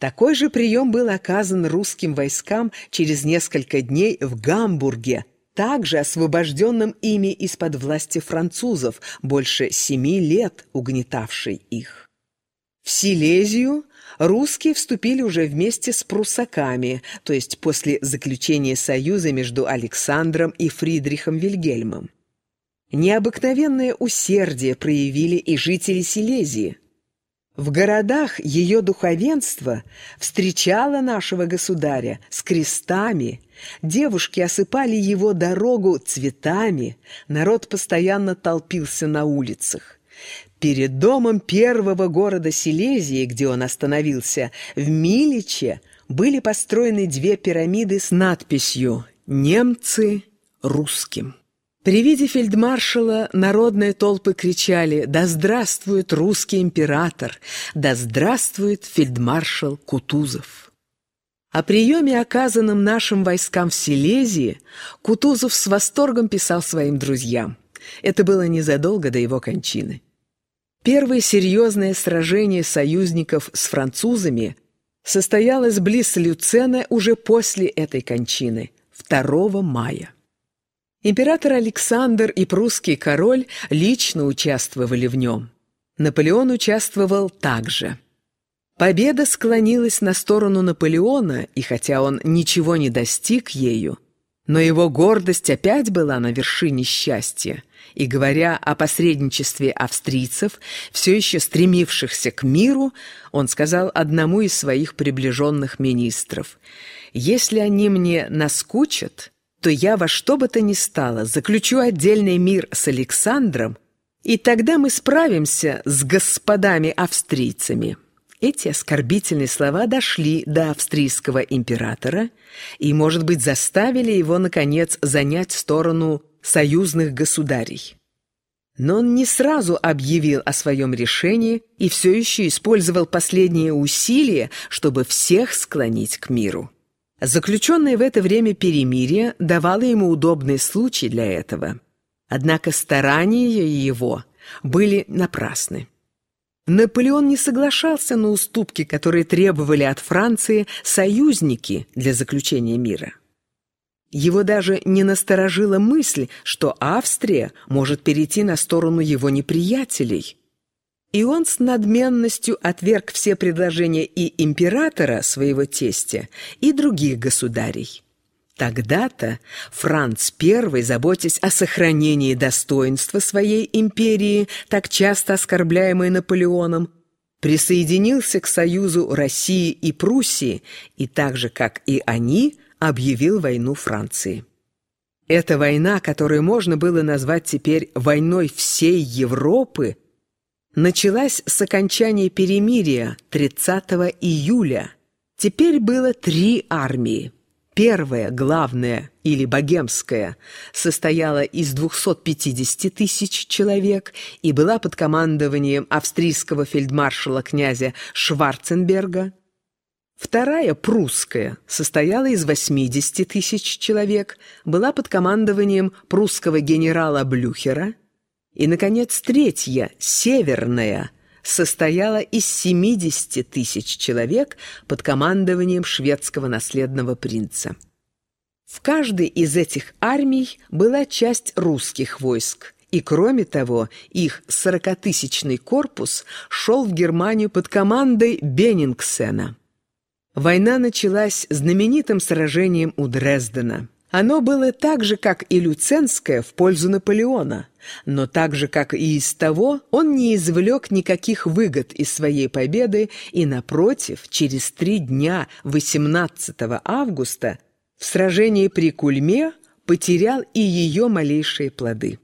Такой же прием был оказан русским войскам через несколько дней в Гамбурге, также освобожденным ими из-под власти французов, больше семи лет угнетавшей их. В Силезию русские вступили уже вместе с прусаками, то есть после заключения союза между Александром и Фридрихом Вильгельмом. Необыкновенное усердие проявили и жители Силезии. В городах ее духовенство встречало нашего государя с крестами, девушки осыпали его дорогу цветами, народ постоянно толпился на улицах. Перед домом первого города Силезии, где он остановился, в Миличе, были построены две пирамиды с надписью «Немцы русским». При виде фельдмаршала народные толпы кричали «Да здравствует русский император! Да здравствует фельдмаршал Кутузов!» О приеме, оказанном нашим войскам в Силезии, Кутузов с восторгом писал своим друзьям. Это было незадолго до его кончины. Первое серьезное сражение союзников с французами состоялось близ Люцена уже после этой кончины, 2 мая. Император Александр и прусский король лично участвовали в нем. Наполеон участвовал также. Победа склонилась на сторону Наполеона, и хотя он ничего не достиг ею, но его гордость опять была на вершине счастья, и, говоря о посредничестве австрийцев, все еще стремившихся к миру, он сказал одному из своих приближенных министров, «Если они мне наскучат, то я во что бы то ни стало заключу отдельный мир с Александром, и тогда мы справимся с господами-австрийцами». Эти оскорбительные слова дошли до австрийского императора и, может быть, заставили его, наконец, занять сторону союзных государей. Но он не сразу объявил о своем решении и все еще использовал последние усилия, чтобы всех склонить к миру. Заключенное в это время перемирие давало ему удобный случай для этого. Однако старания его были напрасны. Наполеон не соглашался на уступки, которые требовали от Франции союзники для заключения мира. Его даже не насторожила мысль, что Австрия может перейти на сторону его неприятелей – и он с надменностью отверг все предложения и императора, своего тестя, и других государей. Тогда-то Франц I, заботясь о сохранении достоинства своей империи, так часто оскорбляемой Наполеоном, присоединился к союзу России и Пруссии и так же, как и они, объявил войну Франции. Эта война, которую можно было назвать теперь «войной всей Европы», началась с окончания перемирия 30 июля. Теперь было три армии. Первая, главная, или богемская, состояла из 250 тысяч человек и была под командованием австрийского фельдмаршала князя Шварценберга. Вторая, прусская, состояла из 80 тысяч человек, была под командованием прусского генерала Блюхера – и, наконец, третья, северная, состояла из 70 тысяч человек под командованием шведского наследного принца. В каждой из этих армий была часть русских войск, и, кроме того, их сорокатысячный корпус шел в Германию под командой Беннингсена. Война началась знаменитым сражением у Дрездена – оно было так же, как и Люценское, в пользу Наполеона, но так же, как и из того, он не извлек никаких выгод из своей победы и, напротив, через три дня 18 августа в сражении при Кульме потерял и ее малейшие плоды.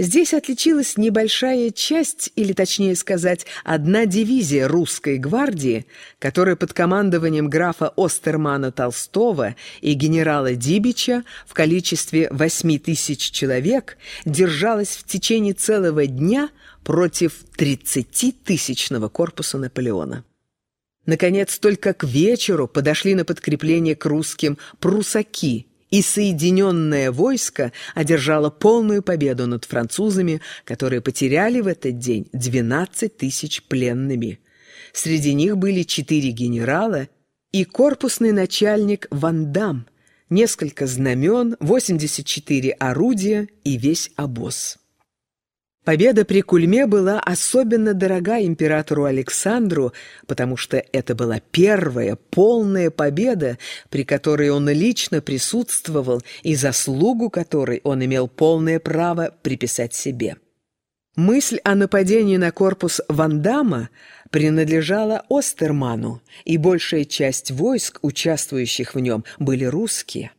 Здесь отличилась небольшая часть, или точнее сказать, одна дивизия русской гвардии, которая под командованием графа Остермана Толстого и генерала Дибича в количестве 8 тысяч человек держалась в течение целого дня против 30-тысячного корпуса Наполеона. Наконец, только к вечеру подошли на подкрепление к русским прусаки – и соединенное войско одержало полную победу над французами, которые потеряли в этот день 12 тысяч пленными. Среди них были четыре генерала и корпусный начальник Вандам, несколько знамен, 84 орудия и весь обоз. Победа при Кульме была особенно дорога императору Александру, потому что это была первая полная победа, при которой он лично присутствовал и заслугу которой он имел полное право приписать себе. Мысль о нападении на корпус Вандама принадлежала Остерману, и большая часть войск, участвующих в нем, были русские.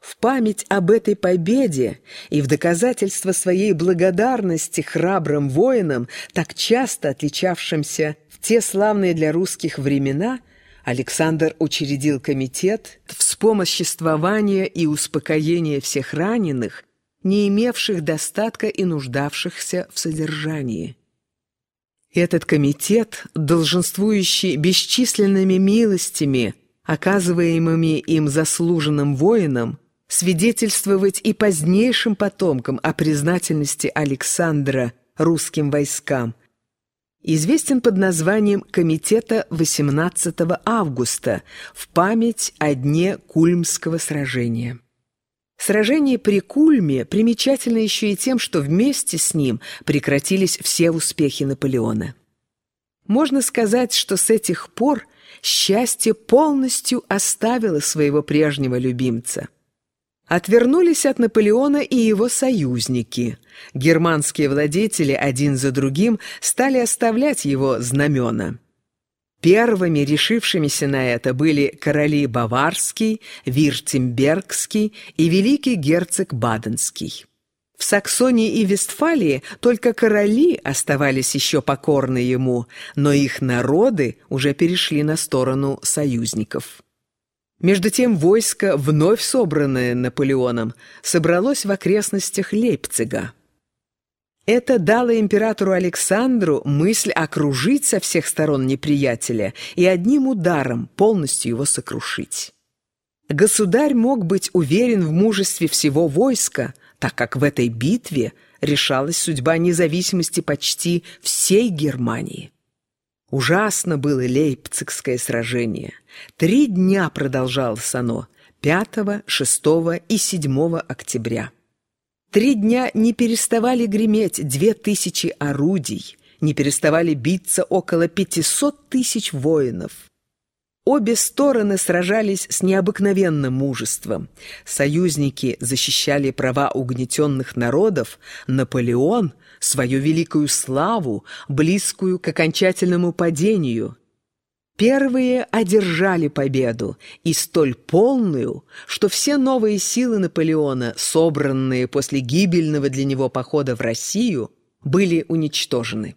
В память об этой победе и в доказательство своей благодарности храбрым воинам, так часто отличавшимся в те славные для русских времена, Александр учредил комитет вспомоществования и успокоения всех раненых, не имевших достатка и нуждавшихся в содержании. Этот комитет, долженствующий бесчисленными милостями, оказываемыми им заслуженным воинам, свидетельствовать и позднейшим потомкам о признательности Александра русским войскам, известен под названием Комитета 18 августа в память о дне Кульмского сражения. Сражение при Кульме примечательно еще и тем, что вместе с ним прекратились все успехи Наполеона. Можно сказать, что с этих пор счастье полностью оставило своего прежнего любимца – Отвернулись от Наполеона и его союзники. Германские владетели один за другим стали оставлять его знамена. Первыми решившимися на это были короли Баварский, Виртембергский и великий герцог Баденский. В Саксонии и Вестфалии только короли оставались еще покорны ему, но их народы уже перешли на сторону союзников. Между тем войско, вновь собранное Наполеоном, собралось в окрестностях Лейпцига. Это дало императору Александру мысль окружить со всех сторон неприятеля и одним ударом полностью его сокрушить. Государь мог быть уверен в мужестве всего войска, так как в этой битве решалась судьба независимости почти всей Германии. Ужасно было Лейпцигское сражение. Три дня продолжалось оно, 5, 6 и 7 октября. Три дня не переставали греметь две тысячи орудий, не переставали биться около 500 тысяч воинов. Обе стороны сражались с необыкновенным мужеством. Союзники защищали права угнетенных народов, Наполеон – свою великую славу, близкую к окончательному падению. Первые одержали победу, и столь полную, что все новые силы Наполеона, собранные после гибельного для него похода в Россию, были уничтожены.